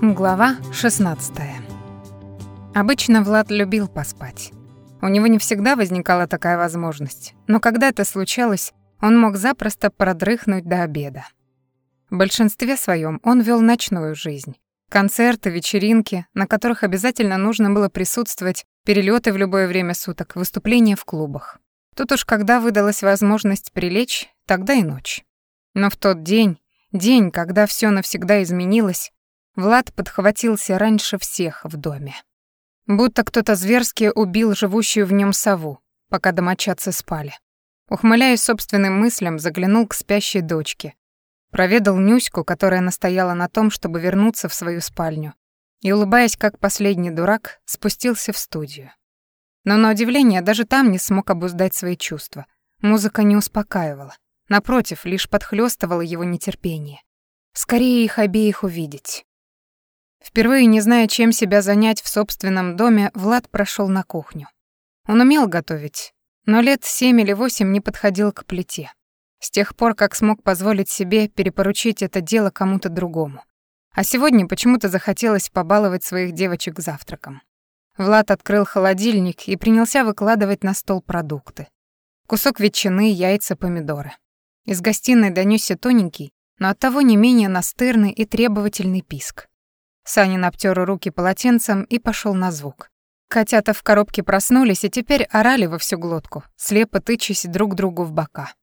Глава 16. Обычно Влад любил поспать. У него не всегда возникала такая возможность, но когда это случалось, он мог запросто продрыхнуть до обеда. В большинстве своем он вел ночную жизнь. Концерты, вечеринки, на которых обязательно нужно было присутствовать, перелеты в любое время суток, выступления в клубах. Тут уж когда выдалась возможность прилечь, тогда и ночь. Но в тот день, день, когда все навсегда изменилось, Влад подхватился раньше всех в доме. Будто кто-то зверски убил живущую в нем сову, пока домочадцы спали. Ухмыляясь собственным мыслям, заглянул к спящей дочке. Проведал Нюську, которая настояла на том, чтобы вернуться в свою спальню. И, улыбаясь как последний дурак, спустился в студию. Но на удивление даже там не смог обуздать свои чувства. Музыка не успокаивала. Напротив, лишь подхлёстывала его нетерпение. Скорее их обеих увидеть. Впервые не зная, чем себя занять в собственном доме, Влад прошел на кухню. Он умел готовить, но лет семь или восемь не подходил к плите. С тех пор, как смог позволить себе перепоручить это дело кому-то другому. А сегодня почему-то захотелось побаловать своих девочек завтраком. Влад открыл холодильник и принялся выкладывать на стол продукты. Кусок ветчины, яйца, помидоры. Из гостиной донёсся тоненький, но оттого не менее настырный и требовательный писк. Санин обтер руки полотенцем и пошел на звук. Котята в коробке проснулись и теперь орали во всю глотку, слепо тычась друг другу в бока.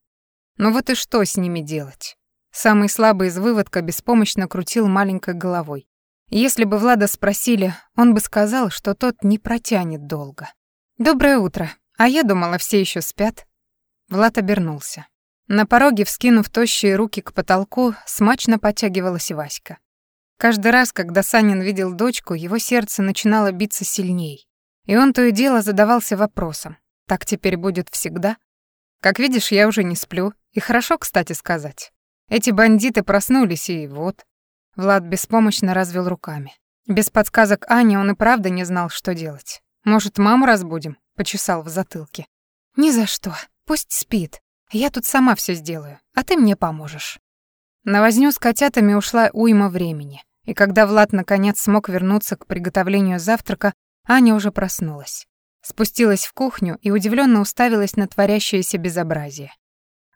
Ну вот и что с ними делать? Самый слабый из выводка беспомощно крутил маленькой головой. Если бы Влада спросили, он бы сказал, что тот не протянет долго. «Доброе утро. А я думала, все еще спят». Влад обернулся. На пороге, вскинув тощие руки к потолку, смачно подтягивалась Васька. Каждый раз, когда Санин видел дочку, его сердце начинало биться сильней. И он то и дело задавался вопросом. Так теперь будет всегда? Как видишь, я уже не сплю. И хорошо, кстати, сказать. Эти бандиты проснулись, и вот. Влад беспомощно развел руками. Без подсказок Ани он и правда не знал, что делать. «Может, маму разбудим?» — почесал в затылке. «Ни за что. Пусть спит. Я тут сама все сделаю, а ты мне поможешь». На возню с котятами ушла уйма времени, и когда Влад наконец смог вернуться к приготовлению завтрака, Аня уже проснулась. Спустилась в кухню и удивленно уставилась на творящееся безобразие.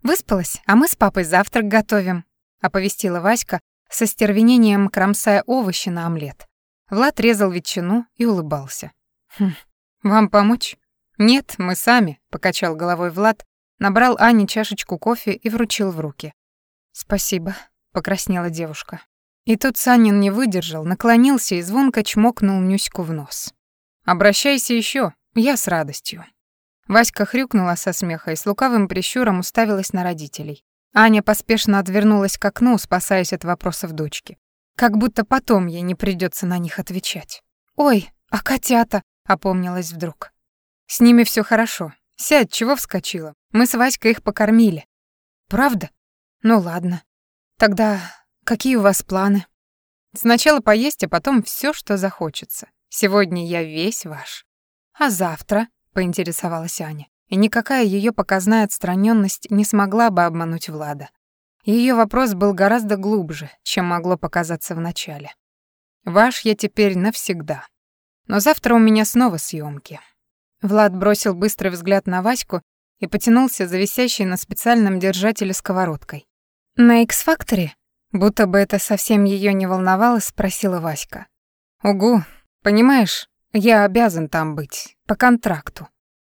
«Выспалась, а мы с папой завтрак готовим», — оповестила Васька, со стервенением кромсая овощи на омлет. Влад резал ветчину и улыбался. «Хм, вам помочь?» «Нет, мы сами», — покачал головой Влад, набрал Ане чашечку кофе и вручил в руки. «Спасибо», — покраснела девушка. И тут Санин не выдержал, наклонился и звонко чмокнул Нюську в нос. «Обращайся еще, я с радостью». Васька хрюкнула со смеха и с лукавым прищуром уставилась на родителей. Аня поспешно отвернулась к окну, спасаясь от вопросов дочки. Как будто потом ей не придется на них отвечать. «Ой, а котята?» — опомнилась вдруг. «С ними все хорошо. Сядь, чего вскочила? Мы с Васькой их покормили». «Правда?» Ну ладно. Тогда какие у вас планы? Сначала поесть, а потом все, что захочется. Сегодня я весь ваш. А завтра, поинтересовалась Аня. И никакая ее показная отстраненность не смогла бы обмануть Влада. Ее вопрос был гораздо глубже, чем могло показаться вначале. Ваш я теперь навсегда. Но завтра у меня снова съемки. Влад бросил быстрый взгляд на Ваську и потянулся за висящей на специальном держателе сковородкой. «На X-Factor?» Будто бы это совсем ее не волновало, спросила Васька. «Угу, понимаешь, я обязан там быть, по контракту».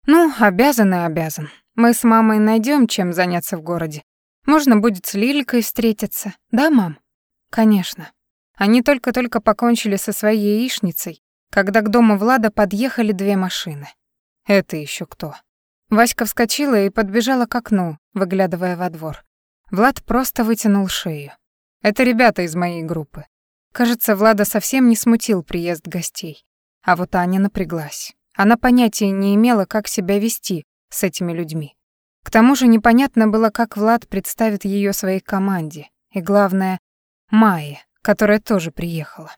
«Ну, обязан и обязан. Мы с мамой найдем, чем заняться в городе. Можно будет с Лилькой встретиться, да, мам?» «Конечно». Они только-только покончили со своей яичницей, когда к дому Влада подъехали две машины. Это еще кто? Васька вскочила и подбежала к окну, выглядывая во двор. Влад просто вытянул шею. Это ребята из моей группы. Кажется, Влада совсем не смутил приезд гостей. А вот Аня напряглась. Она понятия не имела, как себя вести с этими людьми. К тому же непонятно было, как Влад представит ее своей команде. И главное, Майе, которая тоже приехала.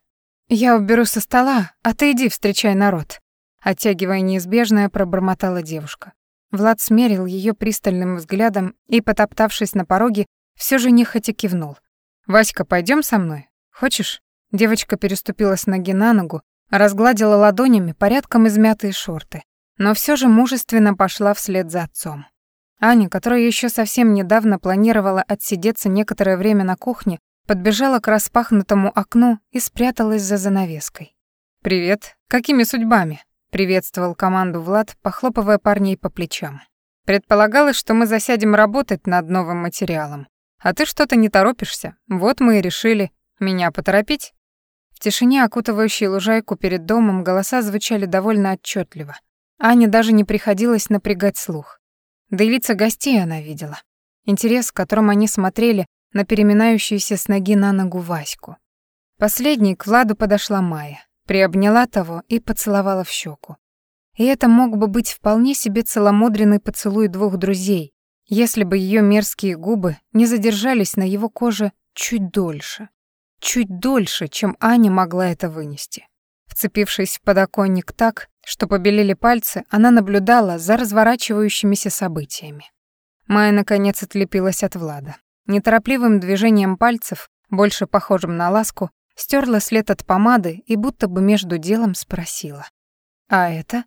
«Я уберу со стола, а ты иди встречай народ», оттягивая неизбежное, пробормотала девушка. Влад смерил ее пристальным взглядом и, потоптавшись на пороге, все же нехотя кивнул. «Васька, пойдем со мной? Хочешь?» Девочка переступила с ноги на ногу, разгладила ладонями порядком измятые шорты, но все же мужественно пошла вслед за отцом. Аня, которая еще совсем недавно планировала отсидеться некоторое время на кухне, подбежала к распахнутому окну и спряталась за занавеской. «Привет. Какими судьбами?» — приветствовал команду Влад, похлопывая парней по плечам. «Предполагалось, что мы засядем работать над новым материалом. А ты что-то не торопишься. Вот мы и решили. Меня поторопить?» В тишине, окутывающей лужайку перед домом, голоса звучали довольно отчетливо. Ане даже не приходилось напрягать слух. Да и лица гостей она видела. Интерес, которым они смотрели на переминающуюся с ноги на ногу Ваську. Последней к Владу подошла Майя, приобняла того и поцеловала в щеку. И это мог бы быть вполне себе целомудренный поцелуй двух друзей, если бы ее мерзкие губы не задержались на его коже чуть дольше. Чуть дольше, чем Аня могла это вынести. Вцепившись в подоконник так, что побелели пальцы, она наблюдала за разворачивающимися событиями. Майя, наконец, отлепилась от Влада. Неторопливым движением пальцев, больше похожим на ласку, стерла след от помады и будто бы между делом спросила. «А это?»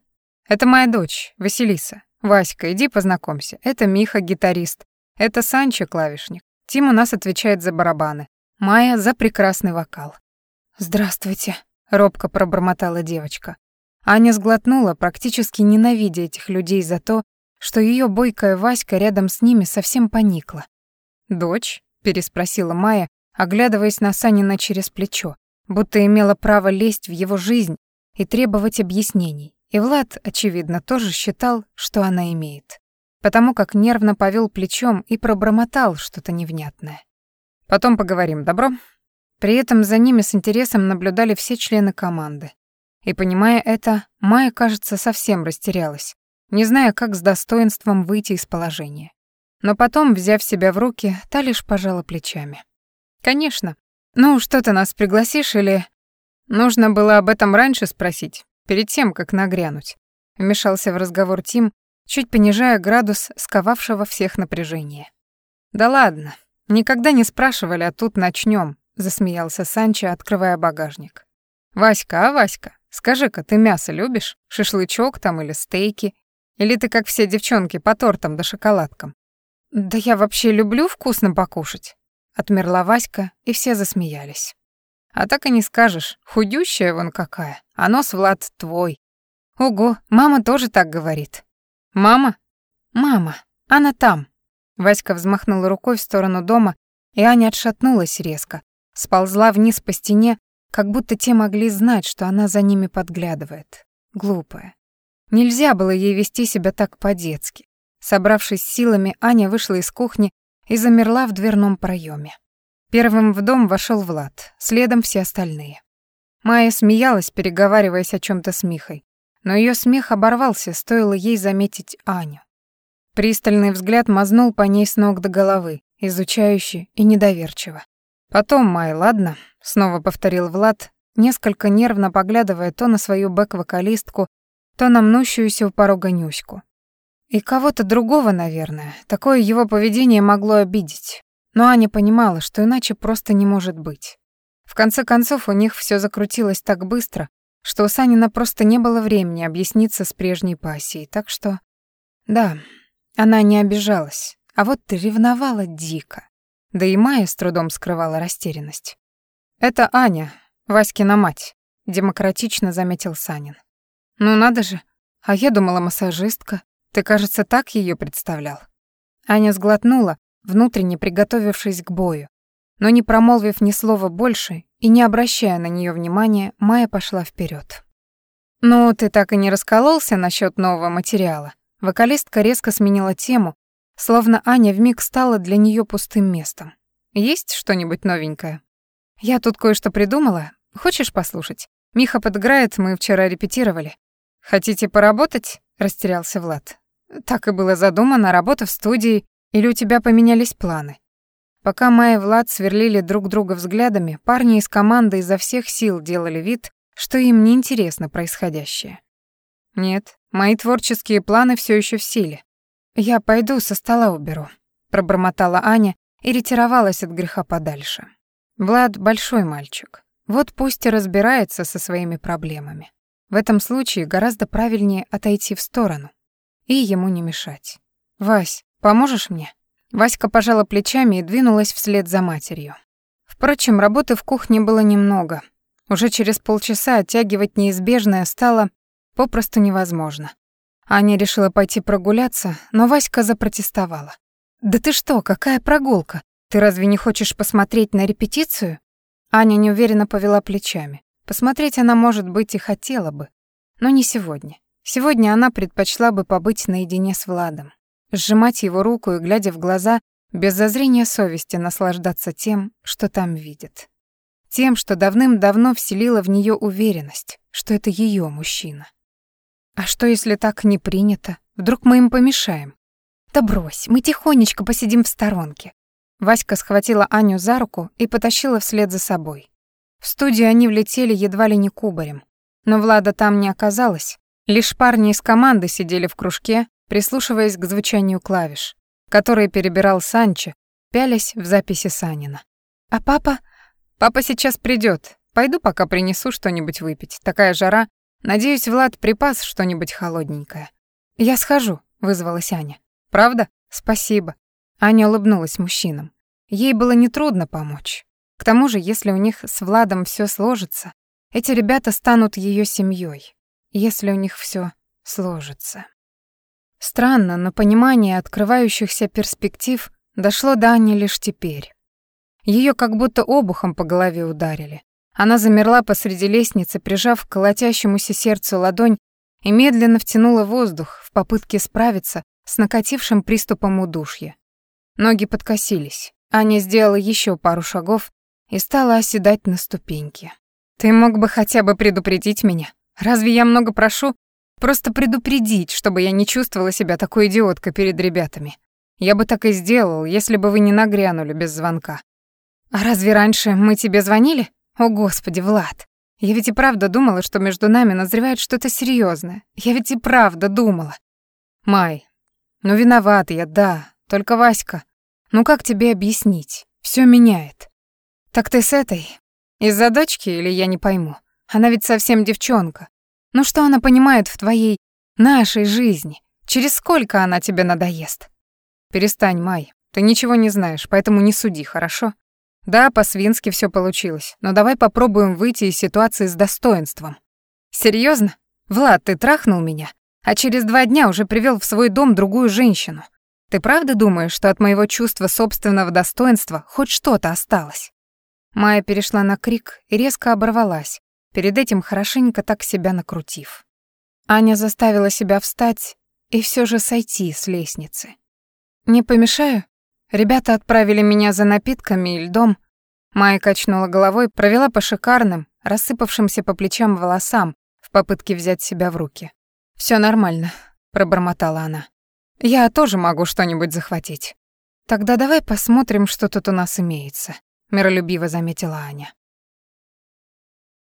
«Это моя дочь, Василиса. Васька, иди познакомься. Это Миха, гитарист. Это Санчо, клавишник. Тим у нас отвечает за барабаны. Майя за прекрасный вокал. «Здравствуйте», — робко пробормотала девочка. Аня сглотнула, практически ненавидя этих людей за то, что ее бойкая Васька рядом с ними совсем поникла. «Дочь?» — переспросила Майя, оглядываясь на Санина через плечо, будто имела право лезть в его жизнь и требовать объяснений. И Влад, очевидно, тоже считал, что она имеет, потому как нервно повел плечом и пробормотал что-то невнятное. Потом поговорим, добро?» При этом за ними с интересом наблюдали все члены команды. И понимая это, Майя, кажется, совсем растерялась, не зная, как с достоинством выйти из положения. Но потом, взяв себя в руки, та лишь пожала плечами. «Конечно. Ну, что ты нас пригласишь или...» «Нужно было об этом раньше спросить, перед тем, как нагрянуть», — вмешался в разговор Тим, чуть понижая градус сковавшего всех напряжения. «Да ладно, Никогда не спрашивали, а тут начнем, засмеялся Санчо, открывая багажник. Васька, а Васька, скажи-ка, ты мясо любишь? Шашлычок там или стейки? Или ты, как все девчонки, по тортам да шоколадкам? Да я вообще люблю вкусно покушать. Отмерла Васька, и все засмеялись. А так и не скажешь, худющая вон какая, а нос, Влад, твой. Ого, мама тоже так говорит. Мама? Мама, она там, Васька взмахнула рукой в сторону дома, и Аня отшатнулась резко, сползла вниз по стене, как будто те могли знать, что она за ними подглядывает. Глупая. Нельзя было ей вести себя так по-детски. Собравшись силами, Аня вышла из кухни и замерла в дверном проеме. Первым в дом вошел Влад, следом все остальные. Майя смеялась, переговариваясь о чем то с Михой, но ее смех оборвался, стоило ей заметить Аню. Пристальный взгляд мазнул по ней с ног до головы, изучающе и недоверчиво. «Потом, Май, ладно?» — снова повторил Влад, несколько нервно поглядывая то на свою бэк-вокалистку, то на мнущуюся у порога Нюську. И кого-то другого, наверное, такое его поведение могло обидеть. Но Аня понимала, что иначе просто не может быть. В конце концов, у них все закрутилось так быстро, что у Санина просто не было времени объясниться с прежней пассией, так что... Да, она не обижалась, а вот ревновала дико. Да и Майя с трудом скрывала растерянность. «Это Аня, Васькина мать», — демократично заметил Санин. «Ну надо же, а я думала массажистка. Ты, кажется, так ее представлял». Аня сглотнула, внутренне приготовившись к бою. Но не промолвив ни слова больше и не обращая на нее внимания, Майя пошла вперед. «Ну, ты так и не раскололся насчет нового материала?» Вокалистка резко сменила тему, словно Аня вмиг стала для нее пустым местом. «Есть что-нибудь новенькое?» «Я тут кое-что придумала. Хочешь послушать? Миха подыграет, мы вчера репетировали». «Хотите поработать?» — растерялся Влад. «Так и было задумано, работа в студии, или у тебя поменялись планы?» Пока Майя и Влад сверлили друг друга взглядами, парни из команды изо всех сил делали вид, что им неинтересно происходящее. «Нет, мои творческие планы все еще в силе. Я пойду со стола уберу», — пробормотала Аня и ретировалась от греха подальше. Влад — большой мальчик. Вот пусть и разбирается со своими проблемами. В этом случае гораздо правильнее отойти в сторону и ему не мешать. «Вась, поможешь мне?» Васька пожала плечами и двинулась вслед за матерью. Впрочем, работы в кухне было немного. Уже через полчаса оттягивать неизбежное стало попросту невозможно. Аня решила пойти прогуляться, но Васька запротестовала. «Да ты что, какая прогулка? Ты разве не хочешь посмотреть на репетицию?» Аня неуверенно повела плечами. Посмотреть она, может быть, и хотела бы, но не сегодня. Сегодня она предпочла бы побыть наедине с Владом сжимать его руку и, глядя в глаза, без зазрения совести наслаждаться тем, что там видит. Тем, что давным-давно вселило в нее уверенность, что это ее мужчина. А что, если так не принято? Вдруг мы им помешаем? Да брось, мы тихонечко посидим в сторонке. Васька схватила Аню за руку и потащила вслед за собой. В студию они влетели едва ли не кубарем. Но Влада там не оказалось. Лишь парни из команды сидели в кружке прислушиваясь к звучанию клавиш, которые перебирал Санчо, пялясь в записи Санина. «А папа?» «Папа сейчас придет. Пойду пока принесу что-нибудь выпить. Такая жара. Надеюсь, Влад припас что-нибудь холодненькое». «Я схожу», — вызвалась Аня. «Правда? Спасибо». Аня улыбнулась мужчинам. Ей было нетрудно помочь. К тому же, если у них с Владом все сложится, эти ребята станут ее семьей. Если у них все сложится. Странно, но понимание открывающихся перспектив дошло до Ани лишь теперь. Ее как будто обухом по голове ударили. Она замерла посреди лестницы, прижав к колотящемуся сердцу ладонь и медленно втянула воздух в попытке справиться с накатившим приступом удушья. Ноги подкосились. Аня сделала еще пару шагов и стала оседать на ступеньки. «Ты мог бы хотя бы предупредить меня? Разве я много прошу? Просто предупредить, чтобы я не чувствовала себя такой идиоткой перед ребятами. Я бы так и сделал, если бы вы не нагрянули без звонка. А разве раньше мы тебе звонили? О, господи, Влад. Я ведь и правда думала, что между нами назревает что-то серьезное. Я ведь и правда думала. Май, ну виноват я, да. Только Васька. Ну как тебе объяснить? Все меняет. Так ты с этой? Из-за дочки или я не пойму? Она ведь совсем девчонка. Ну что она понимает в твоей, нашей жизни? Через сколько она тебе надоест? Перестань, Май. Ты ничего не знаешь, поэтому не суди, хорошо? Да, по-свински все получилось, но давай попробуем выйти из ситуации с достоинством. Серьезно? Влад, ты трахнул меня, а через два дня уже привел в свой дом другую женщину. Ты правда думаешь, что от моего чувства собственного достоинства хоть что-то осталось? Майя перешла на крик и резко оборвалась, перед этим хорошенько так себя накрутив. Аня заставила себя встать и все же сойти с лестницы. «Не помешаю?» Ребята отправили меня за напитками и льдом. Майя качнула головой, провела по шикарным, рассыпавшимся по плечам волосам в попытке взять себя в руки. Все нормально», — пробормотала она. «Я тоже могу что-нибудь захватить». «Тогда давай посмотрим, что тут у нас имеется», — миролюбиво заметила Аня.